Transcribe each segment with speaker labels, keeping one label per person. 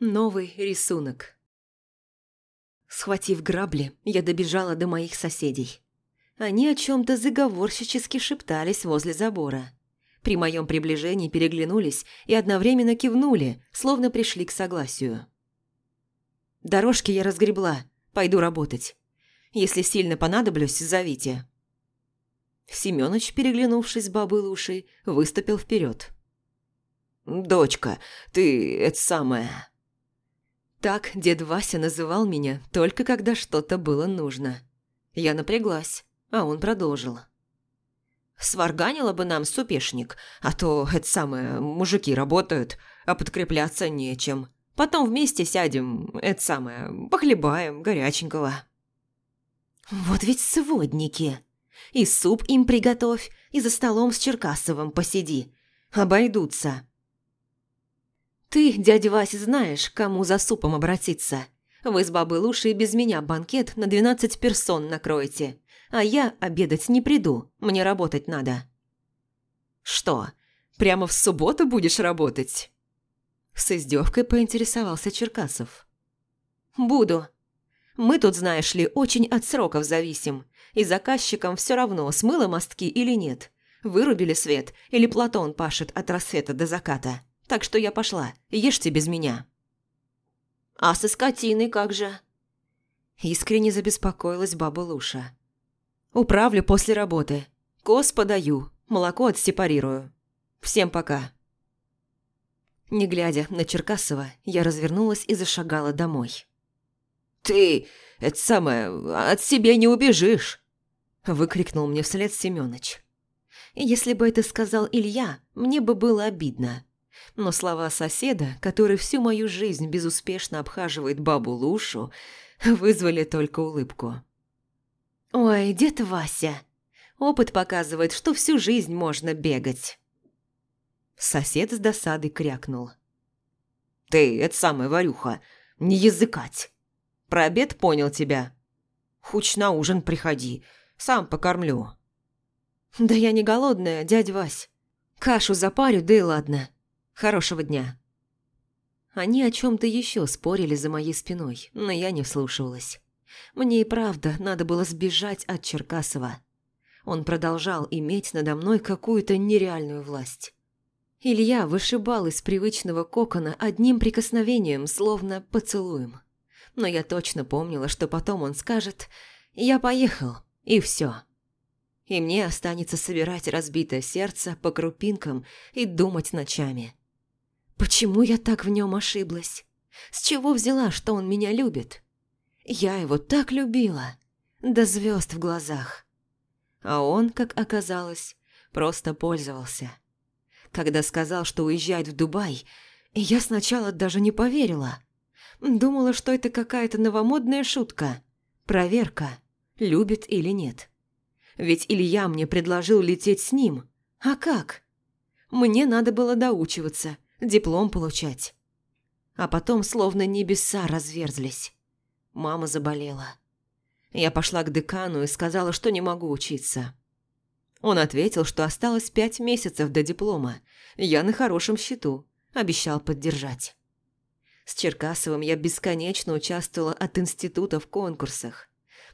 Speaker 1: Новый рисунок. Схватив грабли, я добежала до моих соседей. Они о чем-то заговорщически шептались возле забора. При моем приближении переглянулись и одновременно кивнули, словно пришли к согласию. «Дорожки я разгребла, пойду работать. Если сильно понадоблюсь, зовите». Семёныч, переглянувшись с бабой Лушей, выступил вперед. «Дочка, ты это самое...» Так дед Вася называл меня только когда что-то было нужно. Я напряглась, а он продолжил. «Сварганила бы нам супешник, а то, это самое, мужики работают, а подкрепляться нечем. Потом вместе сядем, это самое, похлебаем горяченького». «Вот ведь сводники. И суп им приготовь, и за столом с Черкасовым посиди. Обойдутся». «Ты, дядя Вася, знаешь, кому за супом обратиться. Вы с бабой Лушей без меня банкет на двенадцать персон накроете, а я обедать не приду, мне работать надо». «Что, прямо в субботу будешь работать?» С издевкой поинтересовался Черкасов. «Буду. Мы тут, знаешь ли, очень от сроков зависим, и заказчикам все равно, смыло мостки или нет, вырубили свет или Платон пашет от рассвета до заката». Так что я пошла, ешьте без меня». «А со скотиной как же?» Искренне забеспокоилась баба Луша. «Управлю после работы. Коз подаю, молоко отсепарирую. Всем пока». Не глядя на Черкасова, я развернулась и зашагала домой. «Ты, это самое, от себя не убежишь!» Выкрикнул мне вслед Семёныч. Если бы это сказал Илья, мне бы было обидно но слова соседа, который всю мою жизнь безуспешно обхаживает бабу Лушу, вызвали только улыбку. «Ой, дед Вася, опыт показывает, что всю жизнь можно бегать». Сосед с досадой крякнул. «Ты, это самая Варюха, не языкать. Про обед понял тебя. Хуч на ужин приходи, сам покормлю». «Да я не голодная, дядь Вась. Кашу запарю, да и ладно. Хорошего дня». Они о чем-то еще спорили за моей спиной, но я не вслушивалась. Мне и правда надо было сбежать от Черкасова. Он продолжал иметь надо мной какую-то нереальную власть. Илья вышибал из привычного кокона одним прикосновением, словно поцелуем. Но я точно помнила, что потом он скажет «Я поехал», и все. И мне останется собирать разбитое сердце по крупинкам и думать ночами. Почему я так в нем ошиблась? С чего взяла, что он меня любит? Я его так любила, до звезд в глазах. А он, как оказалось, просто пользовался. Когда сказал, что уезжает в Дубай, я сначала даже не поверила. Думала, что это какая-то новомодная шутка. Проверка, любит или нет. Ведь Илья мне предложил лететь с ним. А как? Мне надо было доучиваться, диплом получать. А потом словно небеса разверзлись. Мама заболела. Я пошла к декану и сказала, что не могу учиться. Он ответил, что осталось пять месяцев до диплома. Я на хорошем счету, обещал поддержать. С Черкасовым я бесконечно участвовала от института в конкурсах.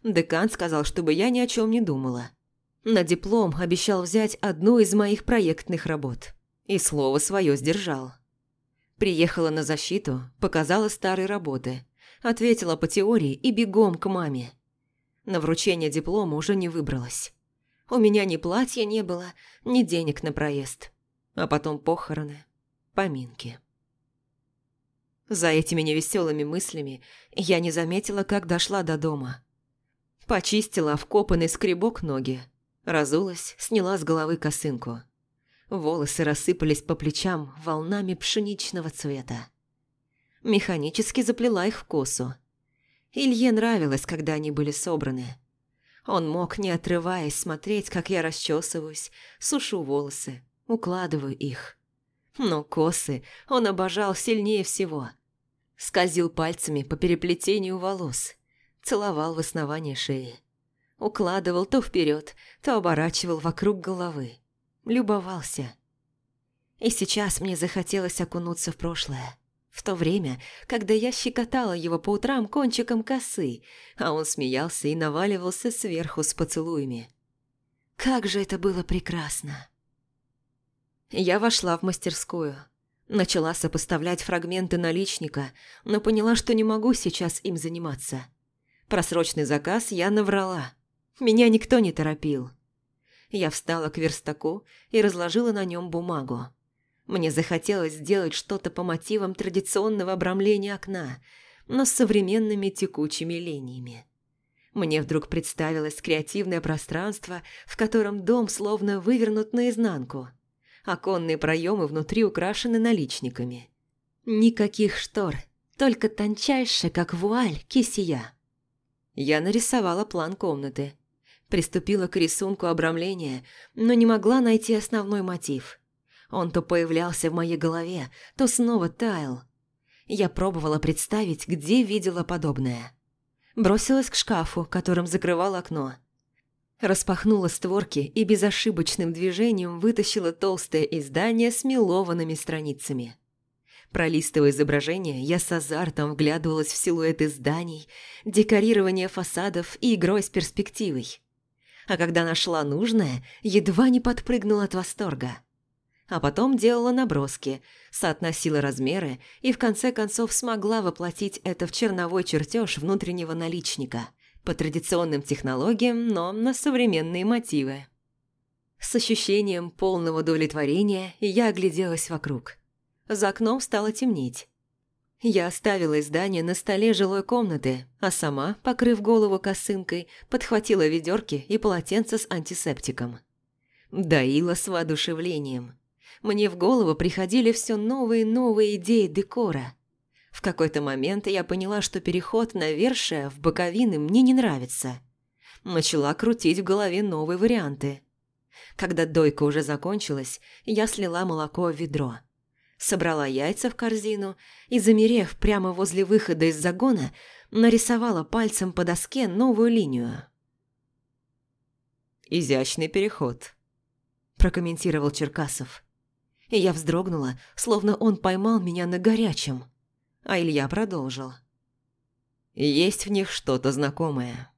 Speaker 1: Декан сказал, чтобы я ни о чем не думала. На диплом обещал взять одну из моих проектных работ. И слово свое сдержал. Приехала на защиту, показала старые работы, ответила по теории и бегом к маме. На вручение диплома уже не выбралась. У меня ни платья не было, ни денег на проезд. А потом похороны, поминки. За этими невеселыми мыслями я не заметила, как дошла до дома. Почистила вкопанный скребок ноги, разулась, сняла с головы косынку – Волосы рассыпались по плечам волнами пшеничного цвета. Механически заплела их в косу. Илье нравилось, когда они были собраны. Он мог, не отрываясь, смотреть, как я расчесываюсь, сушу волосы, укладываю их. Но косы он обожал сильнее всего. Скользил пальцами по переплетению волос, целовал в основание шеи. Укладывал то вперед, то оборачивал вокруг головы любовался. И сейчас мне захотелось окунуться в прошлое, в то время, когда я щекотала его по утрам кончиком косы, а он смеялся и наваливался сверху с поцелуями. Как же это было прекрасно! Я вошла в мастерскую. Начала сопоставлять фрагменты наличника, но поняла, что не могу сейчас им заниматься. Просрочный заказ я наврала. Меня никто не торопил. Я встала к верстаку и разложила на нем бумагу. Мне захотелось сделать что-то по мотивам традиционного обрамления окна, но с современными текучими линиями. Мне вдруг представилось креативное пространство, в котором дом словно вывернут наизнанку. Оконные проемы внутри украшены наличниками. Никаких штор, только тончайшая, как вуаль, кисия. Я нарисовала план комнаты. Приступила к рисунку обрамления, но не могла найти основной мотив – он то появлялся в моей голове, то снова таял. Я пробовала представить, где видела подобное. Бросилась к шкафу, которым закрывал окно. Распахнула створки и безошибочным движением вытащила толстое издание с мелованными страницами. Пролистывая изображение, я с азартом вглядывалась в силуэты зданий, декорирование фасадов и игрой с перспективой. А когда нашла нужное, едва не подпрыгнула от восторга а потом делала наброски, соотносила размеры и в конце концов смогла воплотить это в черновой чертеж внутреннего наличника по традиционным технологиям, но на современные мотивы. С ощущением полного удовлетворения я огляделась вокруг. За окном стало темнеть. Я оставила издание на столе жилой комнаты, а сама, покрыв голову косынкой, подхватила ведерки и полотенце с антисептиком. Доила с воодушевлением мне в голову приходили все новые и новые идеи декора. В какой-то момент я поняла, что переход на вершие в боковины мне не нравится. Начала крутить в голове новые варианты. Когда дойка уже закончилась, я слила молоко в ведро. Собрала яйца в корзину и, замерев прямо возле выхода из загона, нарисовала пальцем по доске новую линию.
Speaker 2: «Изящный переход», – прокомментировал Черкасов
Speaker 1: и я вздрогнула, словно он поймал меня на горячем. А Илья продолжил.
Speaker 2: «Есть в них что-то знакомое».